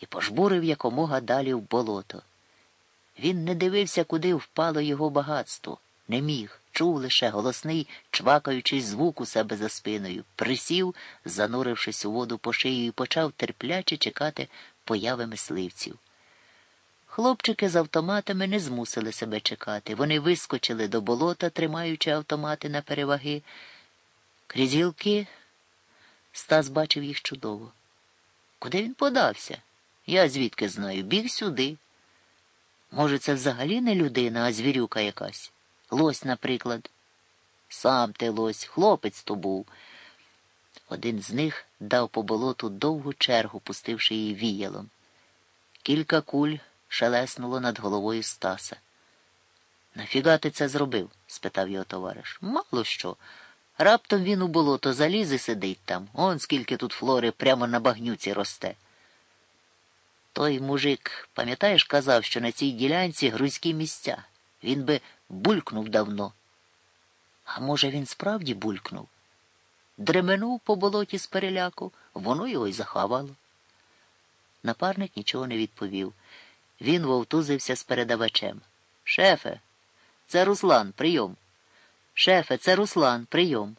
і пожбурив якомога далі в болото. Він не дивився, куди впало його багатство, не міг, чув лише голосний, чвакаючий звук у себе за спиною, присів, занурившись у воду по шию, і почав терпляче чекати появи мисливців. Хлопчики з автоматами не змусили себе чекати. Вони вискочили до болота, тримаючи автомати на переваги. Крізь гілки Стас бачив їх чудово. Куди він подався? Я звідки знаю, біг сюди. Може, це взагалі не людина, а звірюка якась. Лось, наприклад. Сам ти лось, хлопець то був. Один з них дав по болоту довгу чергу, пустивши її віялом. Кілька куль шелеснуло над головою Стаса. Нафіга ти це зробив? спитав його товариш. Мало що. Раптом він у болото заліз і сидить там. Он скільки тут флори прямо на багнюці росте. Той мужик, пам'ятаєш, казав, що на цій ділянці грузькі місця. Він би булькнув давно. А може, він справді булькнув? Дременув по болоті з переляку, воно його й захавало. Напарник нічого не відповів. Він вовтузився з передавачем. Шефе, це Руслан, прийом. Шефе, це Руслан, прийом.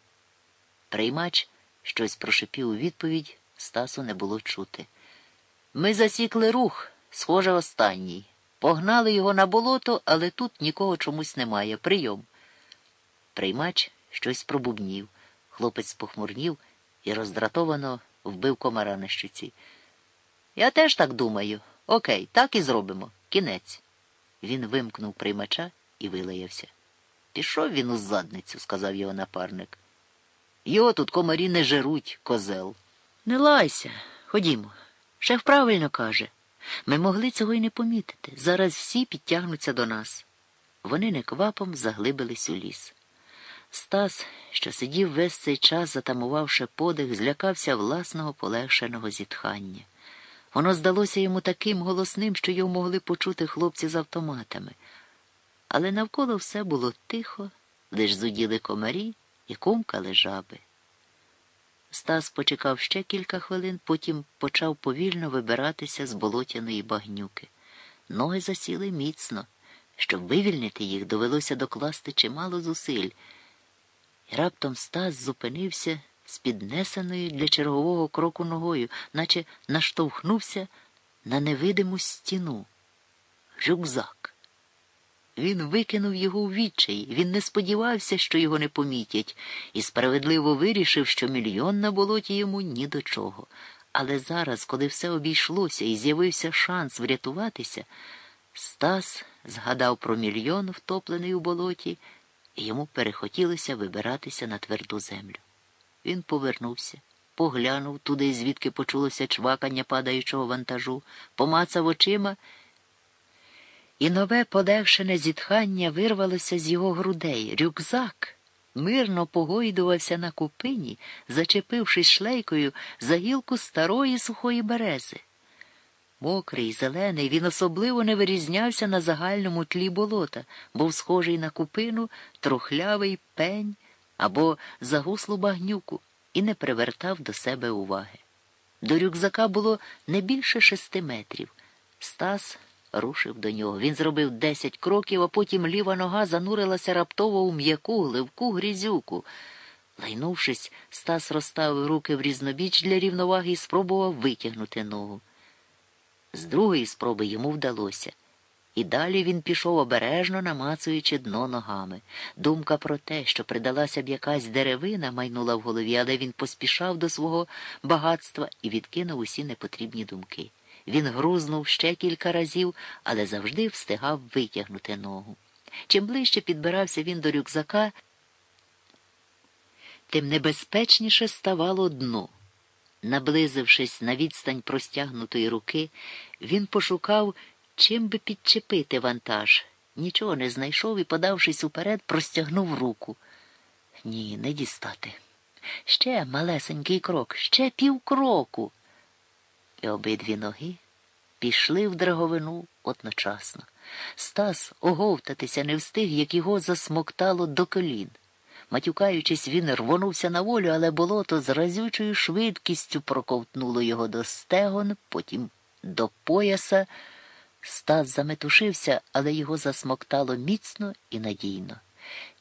Приймач щось прошипів у відповідь, Стасу не було чути. Ми засікли рух, схоже, останній. Погнали його на болото, але тут нікого чомусь немає. Прийом. Приймач щось пробубнів. Хлопець похмурнів і роздратовано вбив комара на щуці. Я теж так думаю. Окей, так і зробимо. Кінець. Він вимкнув приймача і вилаявся. Пішов він у задницю, сказав його напарник. Його тут комарі не жеруть, козел. Не лайся, ходімо. Шеф правильно каже. Ми могли цього й не помітити. Зараз всі підтягнуться до нас. Вони неквапом заглибились у ліс. Стас, що сидів весь цей час, затамувавши подих, злякався власного полегшеного зітхання. Воно здалося йому таким голосним, що його могли почути хлопці з автоматами. Але навколо все було тихо, лиш зуділи комарі і кумкали жаби. Стас почекав ще кілька хвилин, потім почав повільно вибиратися з болотяної багнюки. Ноги засіли міцно. Щоб вивільнити їх, довелося докласти чимало зусиль. І раптом Стас зупинився з піднесеною для чергового кроку ногою, наче наштовхнувся на невидиму стіну. Рюкзак. Він викинув його у відчай, він не сподівався, що його не помітять, і справедливо вирішив, що мільйон на болоті йому ні до чого. Але зараз, коли все обійшлося і з'явився шанс врятуватися, Стас згадав про мільйон, втоплений у болоті, і йому перехотілося вибиратися на тверду землю. Він повернувся, поглянув туди, звідки почулося чвакання падаючого вантажу, помацав очима. І нове полегшене зітхання вирвалося з його грудей. Рюкзак мирно погойдувався на купині, зачепившись шлейкою за гілку старої сухої берези. Мокрий, зелений, він особливо не вирізнявся на загальному тлі болота, був схожий на купину, трухлявий пень або загуслу багнюку і не привертав до себе уваги. До рюкзака було не більше шести метрів. Стас рушив до нього. Він зробив десять кроків, а потім ліва нога занурилася раптово у м'яку, гливку грізюку. Лайнувшись, Стас розставив руки в різнобіч для рівноваги і спробував витягнути ногу. З другої спроби йому вдалося. І далі він пішов обережно намацуючи дно ногами. Думка про те, що придалася б якась деревина, майнула в голові, але він поспішав до свого багатства і відкинув усі непотрібні думки. Він грузнув ще кілька разів, але завжди встигав витягнути ногу. Чим ближче підбирався він до рюкзака, тим небезпечніше ставало дно. Наблизившись на відстань простягнутої руки, він пошукав, чим би підчепити вантаж. Нічого не знайшов і, подавшись уперед, простягнув руку. Ні, не дістати. Ще малесенький крок, ще півкроку і обидві ноги пішли в драговину одночасно. Стас оговтатися не встиг, як його засмоктало до колін. Матюкаючись, він рвонувся на волю, але болото з разючою швидкістю проковтнуло його до стегон, потім до пояса. Стас заметушився, але його засмоктало міцно і надійно.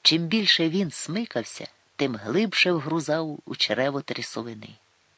Чим більше він смикався, тим глибше вгрузав у черево трясовини.